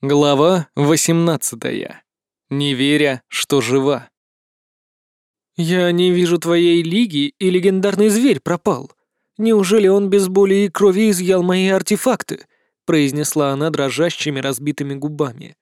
Глава 18. Не веря, что жива. «Я не вижу твоей лиги, и легендарный зверь пропал. Неужели он без боли и крови изъял мои артефакты?» произнесла она дрожащими разбитыми губами.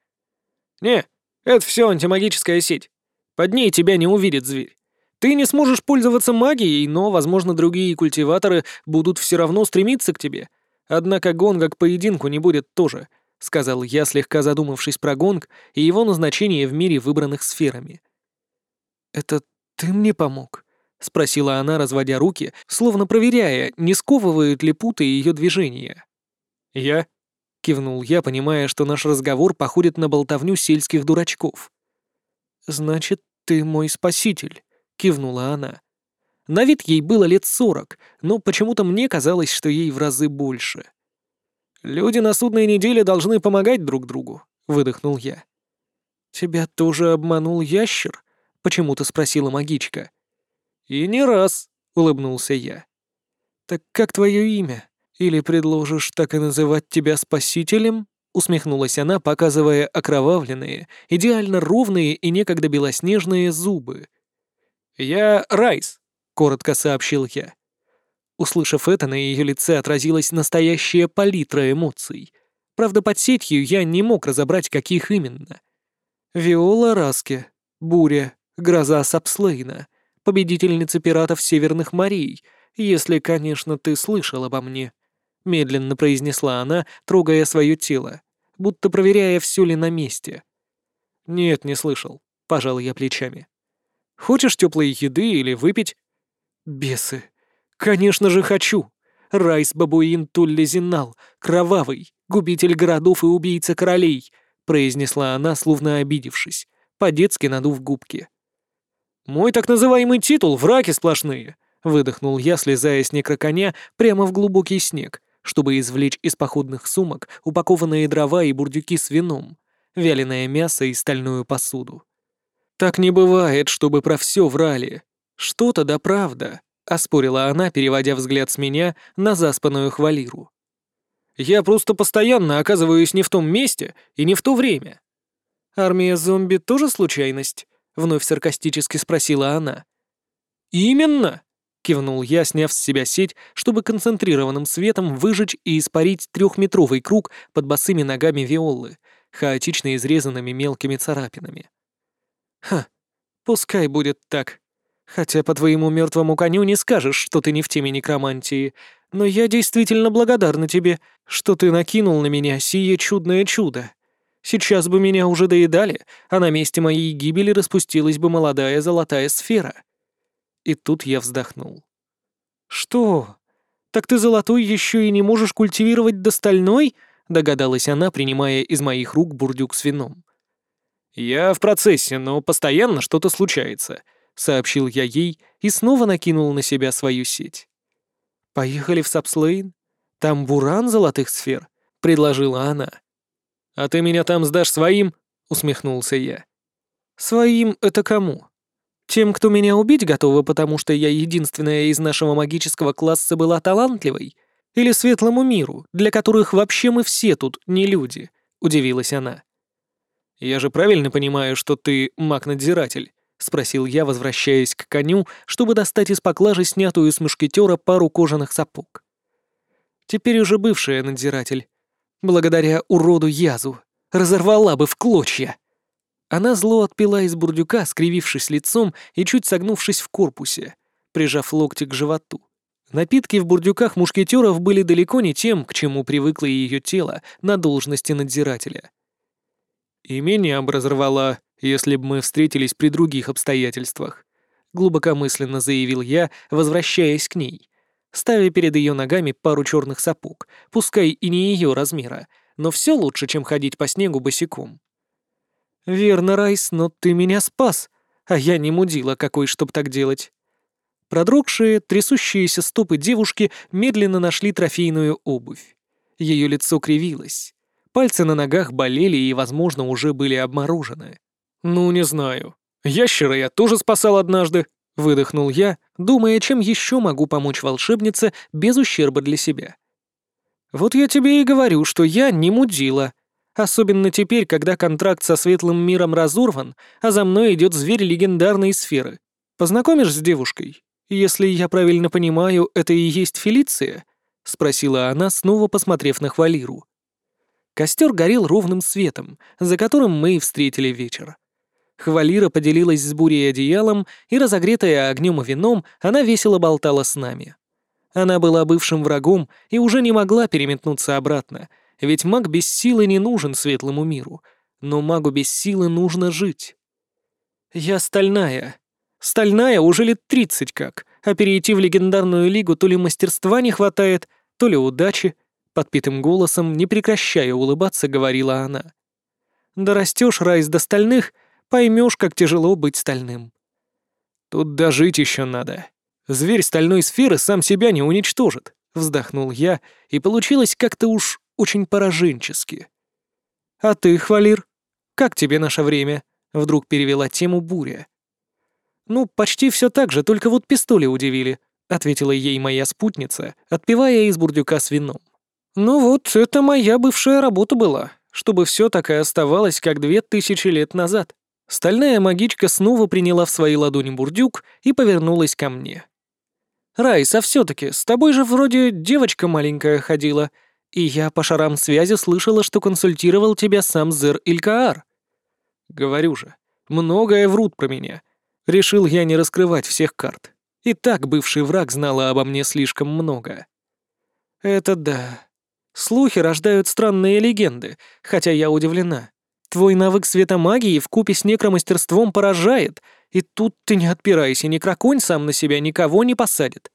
«Не, это все антимагическая сеть. Под ней тебя не увидит зверь. Ты не сможешь пользоваться магией, но, возможно, другие культиваторы будут все равно стремиться к тебе. Однако гонга к поединку не будет тоже», — сказал я, слегка задумавшись про гонг и его назначение в мире, выбранных сферами. «Это ты мне помог?» — спросила она, разводя руки, словно проверяя, не сковывают ли путы ее движения. «Я?» — кивнул я, понимая, что наш разговор походит на болтовню сельских дурачков. «Значит, ты мой спаситель», — кивнула она. На вид ей было лет сорок, но почему-то мне казалось, что ей в разы больше. «Люди на судной неделе должны помогать друг другу», — выдохнул я. «Тебя тоже обманул ящер?» — почему-то спросила магичка. «И не раз», — улыбнулся я. «Так как твое имя? Или предложишь так и называть тебя спасителем?» усмехнулась она, показывая окровавленные, идеально ровные и некогда белоснежные зубы. «Я Райс», — коротко сообщил я. Услышав это, на ее лице отразилась настоящая палитра эмоций. Правда, под сетью я не мог разобрать, каких именно. Виола Раске, Буря, Гроза Сапслейна, победительница пиратов Северных морей, если, конечно, ты слышал обо мне», — медленно произнесла она, трогая свое тело, будто проверяя, все ли на месте. «Нет, не слышал», — пожал я плечами. «Хочешь теплой еды или выпить?» «Бесы», «Конечно же хочу! Райс Бабуин Туллезинал, кровавый, губитель городов и убийца королей!» произнесла она, словно обидевшись, по-детски надув губки. «Мой так называемый титул — враки сплошные!» выдохнул я, слезая с некроконя прямо в глубокий снег, чтобы извлечь из походных сумок упакованные дрова и бурдюки с вином, вяленое мясо и стальную посуду. Так не бывает, чтобы про все врали. Что-то да правда. — оспорила она, переводя взгляд с меня на заспанную хвалиру. «Я просто постоянно оказываюсь не в том месте и не в то время». «Армия зомби тоже случайность?» — вновь саркастически спросила она. «Именно!» — кивнул я, сняв с себя сеть, чтобы концентрированным светом выжечь и испарить трехметровый круг под босыми ногами Виолы, хаотично изрезанными мелкими царапинами. «Ха, пускай будет так», Хотя по твоему мертвому коню не скажешь, что ты не в теме некромантии. Но я действительно благодарна тебе, что ты накинул на меня сие чудное чудо. Сейчас бы меня уже доедали, а на месте моей гибели распустилась бы молодая золотая сфера. И тут я вздохнул. Что? Так ты золотой еще и не можешь культивировать до стальной? Догадалась она, принимая из моих рук бурдюк с вином. Я в процессе, но постоянно что-то случается — сообщил я ей и снова накинул на себя свою сеть. «Поехали в Сапслейн? Там буран золотых сфер», — предложила она. «А ты меня там сдашь своим?» — усмехнулся я. «Своим — это кому? Тем, кто меня убить готова, потому что я единственная из нашего магического класса была талантливой? Или светлому миру, для которых вообще мы все тут не люди?» — удивилась она. «Я же правильно понимаю, что ты маг-надзиратель?» — спросил я, возвращаясь к коню, чтобы достать из поклажи снятую с мушкетера пару кожаных сапог. Теперь уже бывшая надзиратель. Благодаря уроду Язу. Разорвала бы в клочья. Она зло отпила из бурдюка, скривившись лицом и чуть согнувшись в корпусе, прижав локти к животу. Напитки в бурдюках мушкетеров были далеко не тем, к чему привыкло ее тело на должности надзирателя. И меня бы разорвала если бы мы встретились при других обстоятельствах», — глубокомысленно заявил я, возвращаясь к ней, ставя перед ее ногами пару черных сапог, пускай и не ее размера, но все лучше, чем ходить по снегу босиком. «Верно, Райс, но ты меня спас, а я не мудила какой, чтоб так делать». Продрогшие, трясущиеся стопы девушки медленно нашли трофейную обувь. Ее лицо кривилось. Пальцы на ногах болели и, возможно, уже были обморожены. «Ну, не знаю. Ящера я тоже спасал однажды», — выдохнул я, думая, чем еще могу помочь волшебнице без ущерба для себя. «Вот я тебе и говорю, что я не мудила. Особенно теперь, когда контракт со светлым миром разорван, а за мной идет зверь легендарной сферы. Познакомишь с девушкой? Если я правильно понимаю, это и есть Фелиция?» — спросила она, снова посмотрев на Хвалиру. Костер горел ровным светом, за которым мы и встретили вечер. Хвалира поделилась с бурей одеялом, и, разогретая огнем и вином, она весело болтала с нами. Она была бывшим врагом и уже не могла переметнуться обратно, ведь маг без силы не нужен светлому миру, но магу без силы нужно жить. «Я стальная. Стальная уже лет тридцать как, а перейти в легендарную лигу то ли мастерства не хватает, то ли удачи», подпитым голосом, не прекращая улыбаться, говорила она. «Да растешь, Райс, до стальных — поймешь, как тяжело быть стальным. Тут дожить еще надо. Зверь стальной сферы сам себя не уничтожит, вздохнул я, и получилось как-то уж очень пораженчески. А ты, Хвалир, как тебе наше время? Вдруг перевела тему Буря. Ну, почти все так же, только вот пистоли удивили, ответила ей моя спутница, отпивая из бурдюка с вином. Ну вот, это моя бывшая работа была, чтобы все так и оставалось, как две тысячи лет назад. Стальная магичка снова приняла в свои ладони бурдюк и повернулась ко мне. «Райс, а все-таки, с тобой же вроде девочка маленькая ходила, и я по шарам связи слышала, что консультировал тебя сам Зер Илькаар». «Говорю же, многое врут про меня. Решил я не раскрывать всех карт. И так бывший враг знала обо мне слишком много». «Это да. Слухи рождают странные легенды, хотя я удивлена. Твой навык светомагии вкупе с некромастерством поражает, и тут ты не отпирайся, ни краконь сам на себя никого не посадит.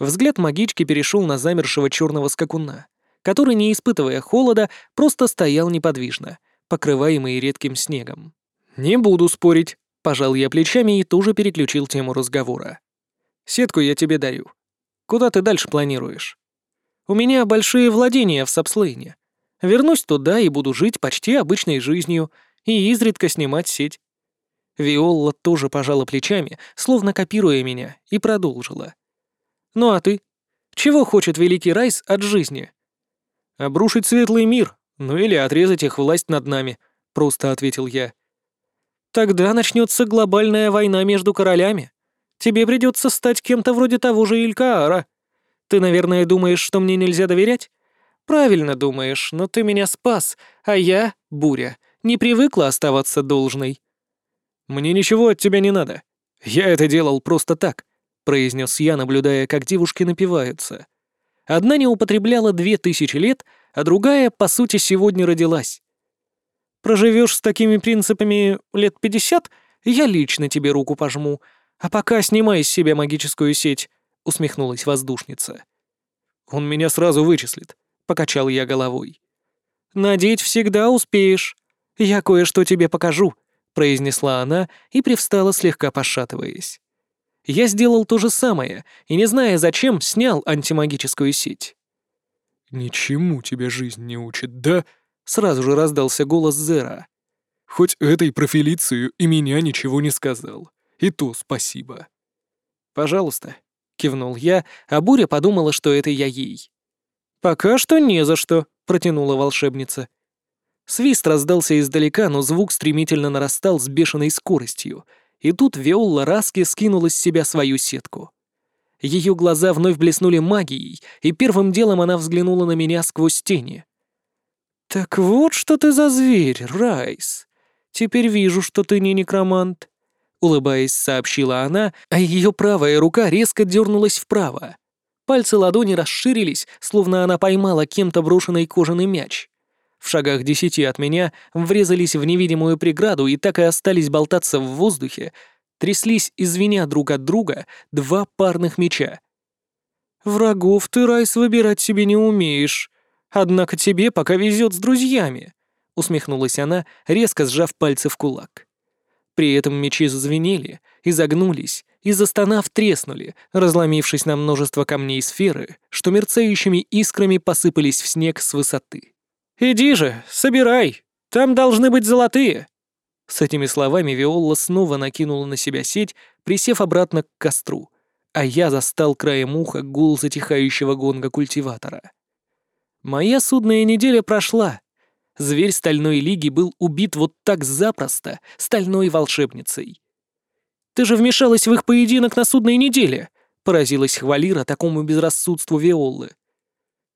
Взгляд магички перешел на замершего черного скакуна, который, не испытывая холода, просто стоял неподвижно, покрываемый редким снегом. «Не буду спорить», — пожал я плечами и тоже переключил тему разговора. «Сетку я тебе дарю. Куда ты дальше планируешь?» «У меня большие владения в Сапслейне. Вернусь туда и буду жить почти обычной жизнью и изредка снимать сеть. Виолла тоже пожала плечами, словно копируя меня, и продолжила. «Ну а ты? Чего хочет Великий Райс от жизни?» «Обрушить светлый мир, ну или отрезать их власть над нами», — просто ответил я. «Тогда начнется глобальная война между королями. Тебе придется стать кем-то вроде того же Илькаара. Ты, наверное, думаешь, что мне нельзя доверять? «Правильно думаешь, но ты меня спас, а я, Буря, не привыкла оставаться должной». «Мне ничего от тебя не надо. Я это делал просто так», — произнес я, наблюдая, как девушки напиваются. Одна не употребляла две тысячи лет, а другая, по сути, сегодня родилась. Проживешь с такими принципами лет пятьдесят, я лично тебе руку пожму, а пока снимай с себя магическую сеть», — усмехнулась воздушница. «Он меня сразу вычислит покачал я головой. «Надеть всегда успеешь. Я кое-что тебе покажу», — произнесла она и привстала, слегка пошатываясь. Я сделал то же самое и, не зная зачем, снял антимагическую сеть. «Ничему тебя жизнь не учит, да?» — сразу же раздался голос Зера. «Хоть этой профилицию и меня ничего не сказал. И то спасибо». «Пожалуйста», — кивнул я, а Буря подумала, что это я ей. «Пока что не за что», — протянула волшебница. Свист раздался издалека, но звук стремительно нарастал с бешеной скоростью, и тут Виолла Раски скинула с себя свою сетку. Ее глаза вновь блеснули магией, и первым делом она взглянула на меня сквозь тени. «Так вот что ты за зверь, Райс. Теперь вижу, что ты не некромант», — улыбаясь, сообщила она, а ее правая рука резко дернулась вправо. Пальцы ладони расширились, словно она поймала кем-то брошенный кожаный мяч. В шагах десяти от меня врезались в невидимую преграду и так и остались болтаться в воздухе, тряслись, извиня друг от друга, два парных меча. «Врагов ты, Райс, выбирать себе не умеешь. Однако тебе пока везет с друзьями», — усмехнулась она, резко сжав пальцы в кулак. При этом мечи зазвенели, изогнулись и, застонав, треснули, разломившись на множество камней сферы, что мерцающими искрами посыпались в снег с высоты. «Иди же, собирай! Там должны быть золотые!» С этими словами Виолла снова накинула на себя сеть, присев обратно к костру, а я застал краем уха гул затихающего гонга культиватора. Моя судная неделя прошла. зверь Стальной Лиги был убит вот так запросто, стальной волшебницей. «Ты же вмешалась в их поединок на судной неделе!» — поразилась Хвалира такому безрассудству Виоллы.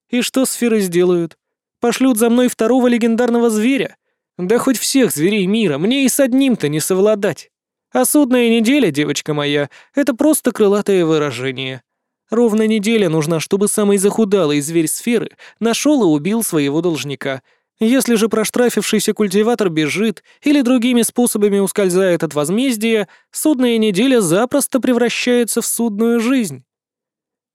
«И что сферы сделают? Пошлют за мной второго легендарного зверя? Да хоть всех зверей мира, мне и с одним-то не совладать. А судная неделя, девочка моя, это просто крылатое выражение. Ровно неделя нужна, чтобы самый захудалый зверь сферы нашел и убил своего должника. Если же проштрафившийся культиватор бежит или другими способами ускользает от возмездия, судная неделя запросто превращается в судную жизнь.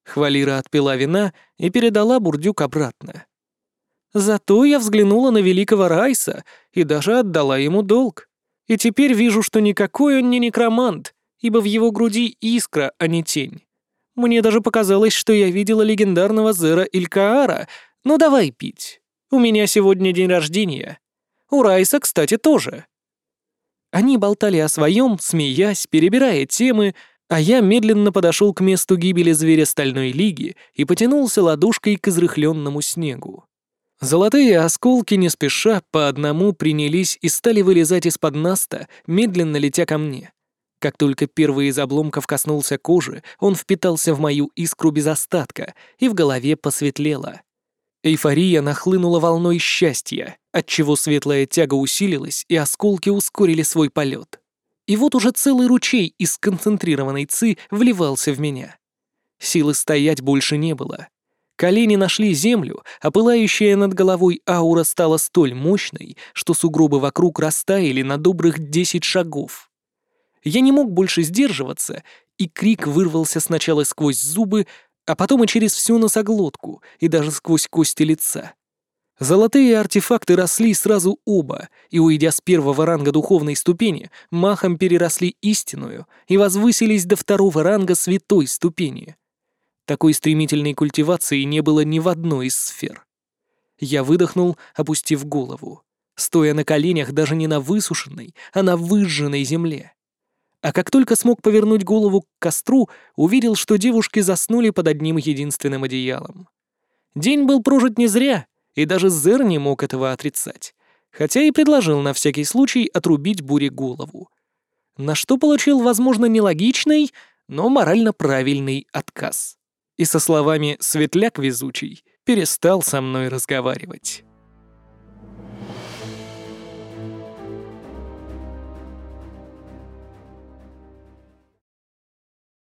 Хвалира отпила вина и передала бурдюк обратно. Зато я взглянула на великого Райса и даже отдала ему долг. И теперь вижу, что никакой он не некромант, ибо в его груди искра, а не тень. Мне даже показалось, что я видела легендарного Зера Илькаара. Ну давай пить. У меня сегодня день рождения. У Райса, кстати, тоже. Они болтали о своем, смеясь, перебирая темы, а я медленно подошел к месту гибели зверя Стальной Лиги и потянулся ладошкой к изрыхленному снегу. Золотые осколки не спеша по одному принялись и стали вылезать из-под наста, медленно летя ко мне. Как только первый из обломков коснулся кожи, он впитался в мою искру без остатка, и в голове посветлело. Эйфория нахлынула волной счастья, отчего светлая тяга усилилась, и осколки ускорили свой полет. И вот уже целый ручей из сконцентрированной ци вливался в меня. Силы стоять больше не было. Колени нашли землю, а пылающая над головой аура стала столь мощной, что сугробы вокруг растаяли на добрых десять шагов. Я не мог больше сдерживаться, и крик вырвался сначала сквозь зубы, а потом и через всю носоглотку, и даже сквозь кости лица. Золотые артефакты росли сразу оба, и, уйдя с первого ранга духовной ступени, махом переросли истинную и возвысились до второго ранга святой ступени. Такой стремительной культивации не было ни в одной из сфер. Я выдохнул, опустив голову, стоя на коленях даже не на высушенной, а на выжженной земле а как только смог повернуть голову к костру, увидел, что девушки заснули под одним единственным одеялом. День был прожит не зря, и даже Зер не мог этого отрицать, хотя и предложил на всякий случай отрубить буре голову. На что получил, возможно, нелогичный, но морально правильный отказ. И со словами «светляк везучий» перестал со мной разговаривать.